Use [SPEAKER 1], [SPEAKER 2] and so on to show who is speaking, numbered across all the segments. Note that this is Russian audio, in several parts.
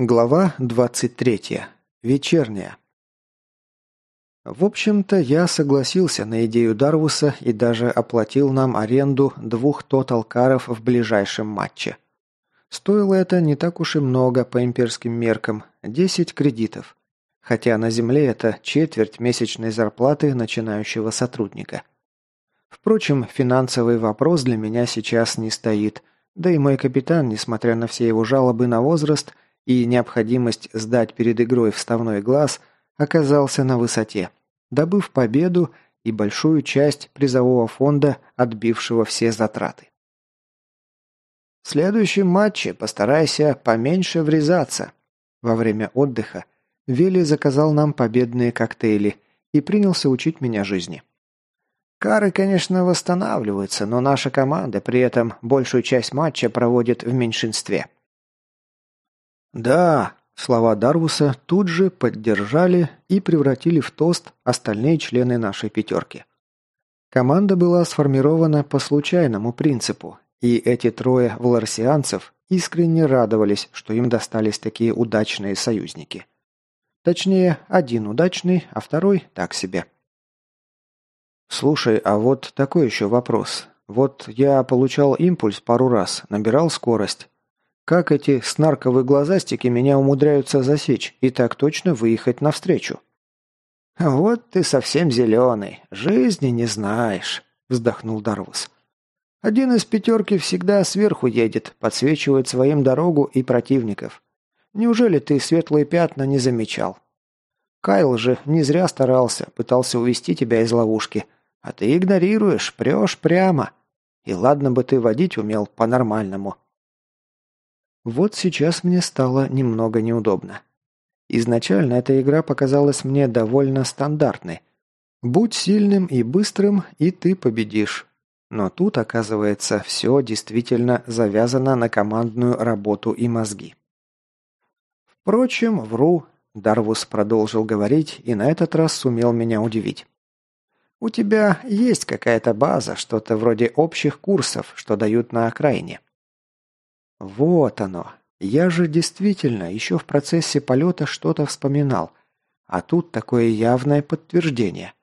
[SPEAKER 1] Глава 23. Вечерняя. В общем-то, я согласился на идею Дарвуса и даже оплатил нам аренду двух тоталкаров в ближайшем матче. Стоило это не так уж и много по имперским меркам – 10 кредитов. Хотя на земле это четверть месячной зарплаты начинающего сотрудника. Впрочем, финансовый вопрос для меня сейчас не стоит, да и мой капитан, несмотря на все его жалобы на возраст – и необходимость сдать перед игрой вставной глаз оказался на высоте, добыв победу и большую часть призового фонда, отбившего все затраты. В следующем матче постарайся поменьше врезаться. Во время отдыха Вели заказал нам победные коктейли и принялся учить меня жизни. Кары, конечно, восстанавливаются, но наша команда при этом большую часть матча проводит в меньшинстве. «Да!» – слова Дарвуса тут же поддержали и превратили в тост остальные члены нашей пятерки. Команда была сформирована по случайному принципу, и эти трое вларсианцев искренне радовались, что им достались такие удачные союзники. Точнее, один удачный, а второй так себе. «Слушай, а вот такой еще вопрос. Вот я получал импульс пару раз, набирал скорость. Как эти снарковые глазастики меня умудряются засечь и так точно выехать навстречу? «Вот ты совсем зеленый, жизни не знаешь», — вздохнул Дарвус. «Один из пятерки всегда сверху едет, подсвечивает своим дорогу и противников. Неужели ты светлые пятна не замечал? Кайл же не зря старался, пытался увести тебя из ловушки, а ты игнорируешь, прешь прямо. И ладно бы ты водить умел по-нормальному, вот сейчас мне стало немного неудобно. Изначально эта игра показалась мне довольно стандартной. Будь сильным и быстрым, и ты победишь. Но тут, оказывается, все действительно завязано на командную работу и мозги. Впрочем, вру, Дарвус продолжил говорить и на этот раз сумел меня удивить. У тебя есть какая-то база, что-то вроде общих курсов, что дают на окраине. Вот оно. Я же действительно еще в процессе полета что-то вспоминал. А тут такое явное подтверждение.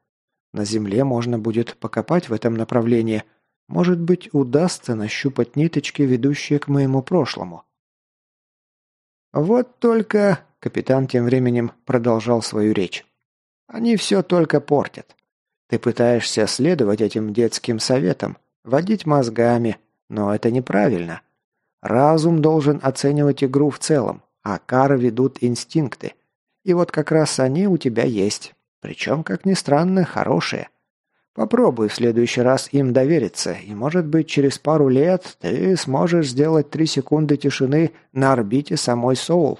[SPEAKER 1] На Земле можно будет покопать в этом направлении. Может быть, удастся нащупать ниточки, ведущие к моему прошлому. Вот только... Капитан тем временем продолжал свою речь. Они все только портят. Ты пытаешься следовать этим детским советам, водить мозгами, но это неправильно. Разум должен оценивать игру в целом, а кары ведут инстинкты. И вот как раз они у тебя есть. Причем, как ни странно, хорошие. Попробуй в следующий раз им довериться, и, может быть, через пару лет ты сможешь сделать три секунды тишины на орбите самой Соул.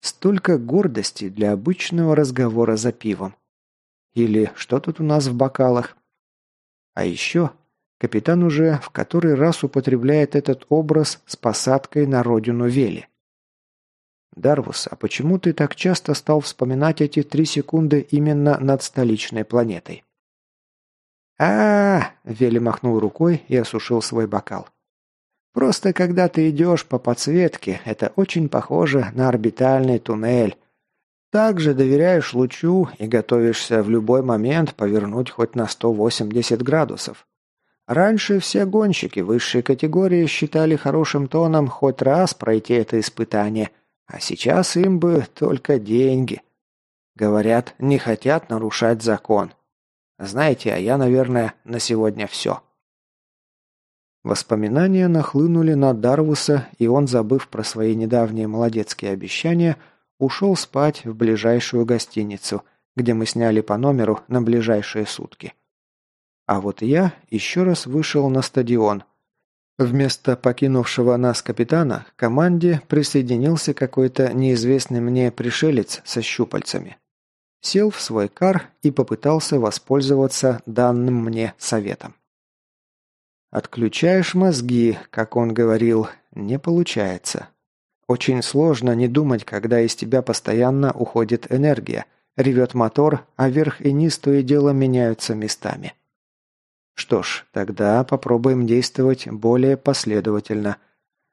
[SPEAKER 1] Столько гордости для обычного разговора за пивом. Или что тут у нас в бокалах? А еще Капитан уже в который раз употребляет этот образ с посадкой на родину Вели. «Дарвус, а почему ты так часто стал вспоминать эти три секунды именно над столичной планетой?» а, -а, -а Вели махнул рукой и осушил свой бокал. «Просто когда ты идешь по подсветке, это очень похоже на орбитальный туннель. Также доверяешь лучу и готовишься в любой момент повернуть хоть на 180 градусов. Раньше все гонщики высшей категории считали хорошим тоном хоть раз пройти это испытание, а сейчас им бы только деньги. Говорят, не хотят нарушать закон. Знаете, а я, наверное, на сегодня все. Воспоминания нахлынули на Дарвуса, и он, забыв про свои недавние молодецкие обещания, ушел спать в ближайшую гостиницу, где мы сняли по номеру на ближайшие сутки. А вот я еще раз вышел на стадион. Вместо покинувшего нас капитана к команде присоединился какой-то неизвестный мне пришелец со щупальцами. Сел в свой кар и попытался воспользоваться данным мне советом. «Отключаешь мозги», как он говорил, не получается. Очень сложно не думать, когда из тебя постоянно уходит энергия, ревет мотор, а верх и низ то и дело меняются местами. Что ж, тогда попробуем действовать более последовательно.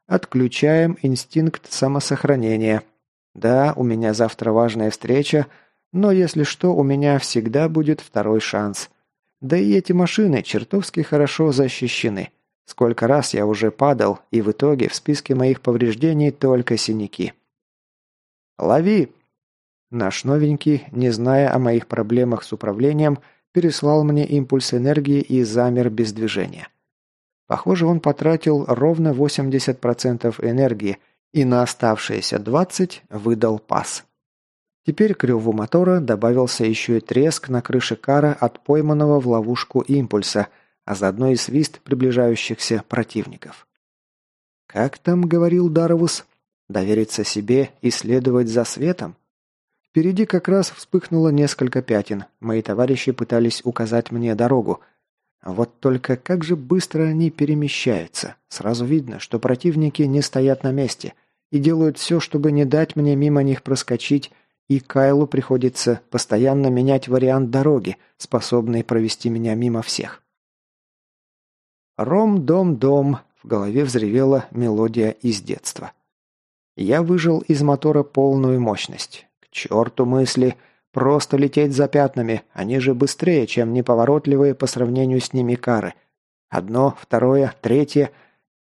[SPEAKER 1] Отключаем инстинкт самосохранения. Да, у меня завтра важная встреча, но если что, у меня всегда будет второй шанс. Да и эти машины чертовски хорошо защищены. Сколько раз я уже падал, и в итоге в списке моих повреждений только синяки. «Лови!» Наш новенький, не зная о моих проблемах с управлением, переслал мне импульс энергии и замер без движения. Похоже, он потратил ровно 80% энергии и на оставшиеся 20 выдал пас. Теперь к реву мотора добавился еще и треск на крыше кара от пойманного в ловушку импульса, а заодно и свист приближающихся противников. «Как там говорил Дарвус? Довериться себе и следовать за светом?» Впереди как раз вспыхнуло несколько пятен. Мои товарищи пытались указать мне дорогу – вот только как же быстро они перемещаются. Сразу видно, что противники не стоят на месте и делают все, чтобы не дать мне мимо них проскочить, и Кайлу приходится постоянно менять вариант дороги, способный провести меня мимо всех. «Ром-дом-дом», — в голове взревела мелодия из детства. Я выжил из мотора полную мощность. Черту мысли, Просто лететь за пятнами, они же быстрее, чем неповоротливые по сравнению с ними кары. Одно, второе, третье.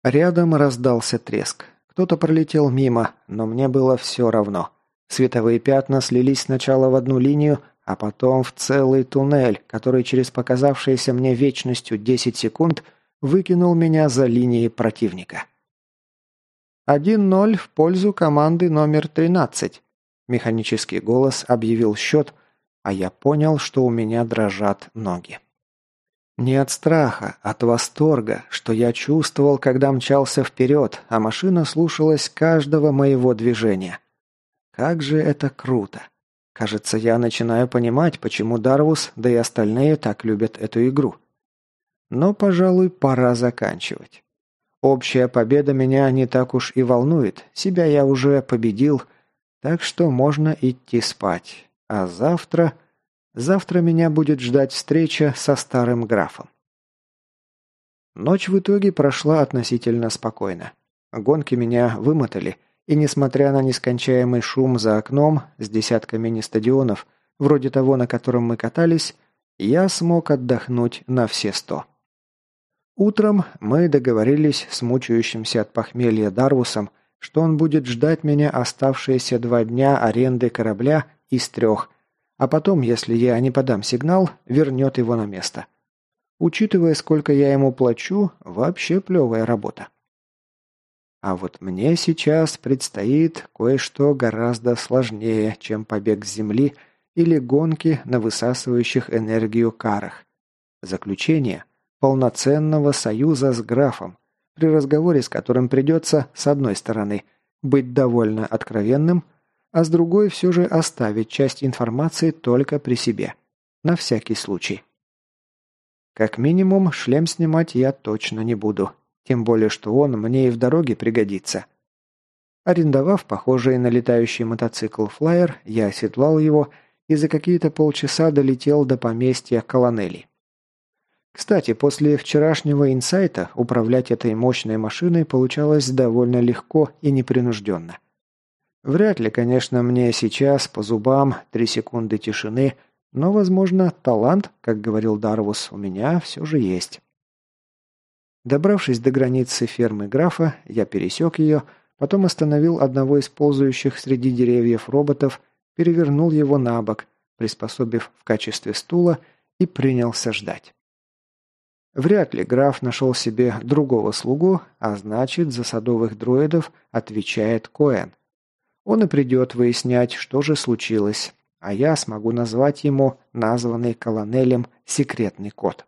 [SPEAKER 1] Рядом раздался треск. Кто-то пролетел мимо, но мне было все равно. Световые пятна слились сначала в одну линию, а потом в целый туннель, который через показавшиеся мне вечностью 10 секунд выкинул меня за линии противника. 1-0 в пользу команды номер 13. Механический голос объявил счет, а я понял, что у меня дрожат ноги. Не от страха, от восторга, что я чувствовал, когда мчался вперед, а машина слушалась каждого моего движения. Как же это круто! Кажется, я начинаю понимать, почему Дарвус, да и остальные так любят эту игру. Но, пожалуй, пора заканчивать. Общая победа меня не так уж и волнует, себя я уже победил – так что можно идти спать. А завтра... Завтра меня будет ждать встреча со старым графом. Ночь в итоге прошла относительно спокойно. Гонки меня вымотали, и несмотря на нескончаемый шум за окном с десятками нестадионов, вроде того, на котором мы катались, я смог отдохнуть на все сто. Утром мы договорились с мучающимся от похмелья Дарвусом что он будет ждать меня оставшиеся два дня аренды корабля из трех, а потом, если я не подам сигнал, вернет его на место. Учитывая, сколько я ему плачу, вообще плевая работа. А вот мне сейчас предстоит кое-что гораздо сложнее, чем побег с Земли или гонки на высасывающих энергию карах. Заключение полноценного союза с графом, при разговоре с которым придется, с одной стороны, быть довольно откровенным, а с другой все же оставить часть информации только при себе. На всякий случай. Как минимум, шлем снимать я точно не буду. Тем более, что он мне и в дороге пригодится. Арендовав похожий на летающий мотоцикл флайер, я оседлал его и за какие-то полчаса долетел до поместья Колонели. Кстати, после вчерашнего инсайта управлять этой мощной машиной получалось довольно легко и непринужденно. Вряд ли, конечно, мне сейчас по зубам три секунды тишины, но, возможно, талант, как говорил Дарвус, у меня все же есть. Добравшись до границы фермы графа, я пересек ее, потом остановил одного из ползающих среди деревьев роботов, перевернул его на бок, приспособив в качестве стула, и принялся ждать. Вряд ли граф нашел себе другого слугу, а значит, за садовых дроидов отвечает Коэн. Он и придет выяснять, что же случилось, а я смогу назвать ему названный колонелем секретный код.